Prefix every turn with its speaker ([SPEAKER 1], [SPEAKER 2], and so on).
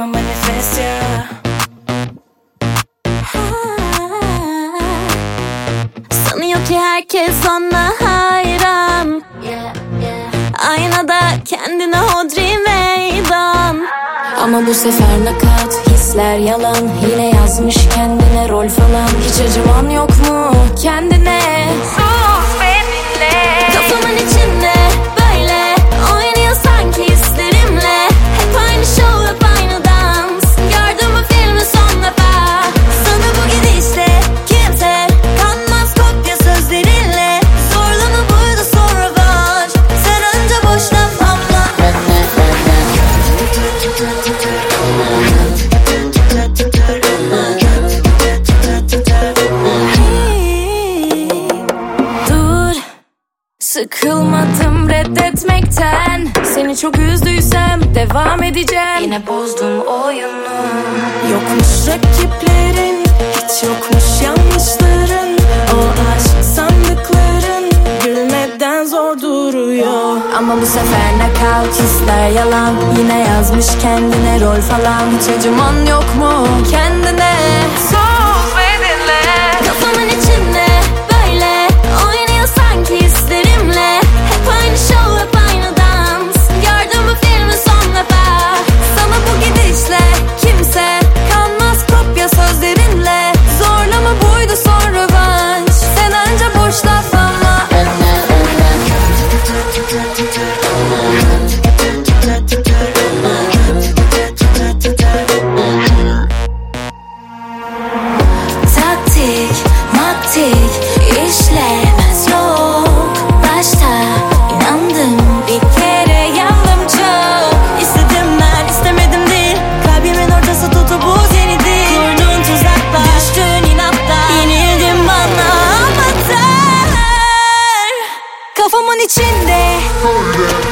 [SPEAKER 1] yapma manifest ya.
[SPEAKER 2] Sanıyor ki herkes ona hayran. Aynada kendine hodri meydan. Ama bu sefer nakat hisler yalan. Yine yazmış kendine rol falan. Hiç acıman yok mu Sıkılmadım reddetmekten. Seni çok üzdüysem devam edeceğim. Yine bozdum oyunu.
[SPEAKER 1] Yokmuş rakiplerin Hiç yokmuş yanlışların. O aşk sandıkların Gülmeden zor duruyor.
[SPEAKER 2] Ama bu sefer nakavt hisler yalan. Yine yazmış kendine rol falan. Hiç acıman yok mu? Kendine
[SPEAKER 1] içinde. Öyle.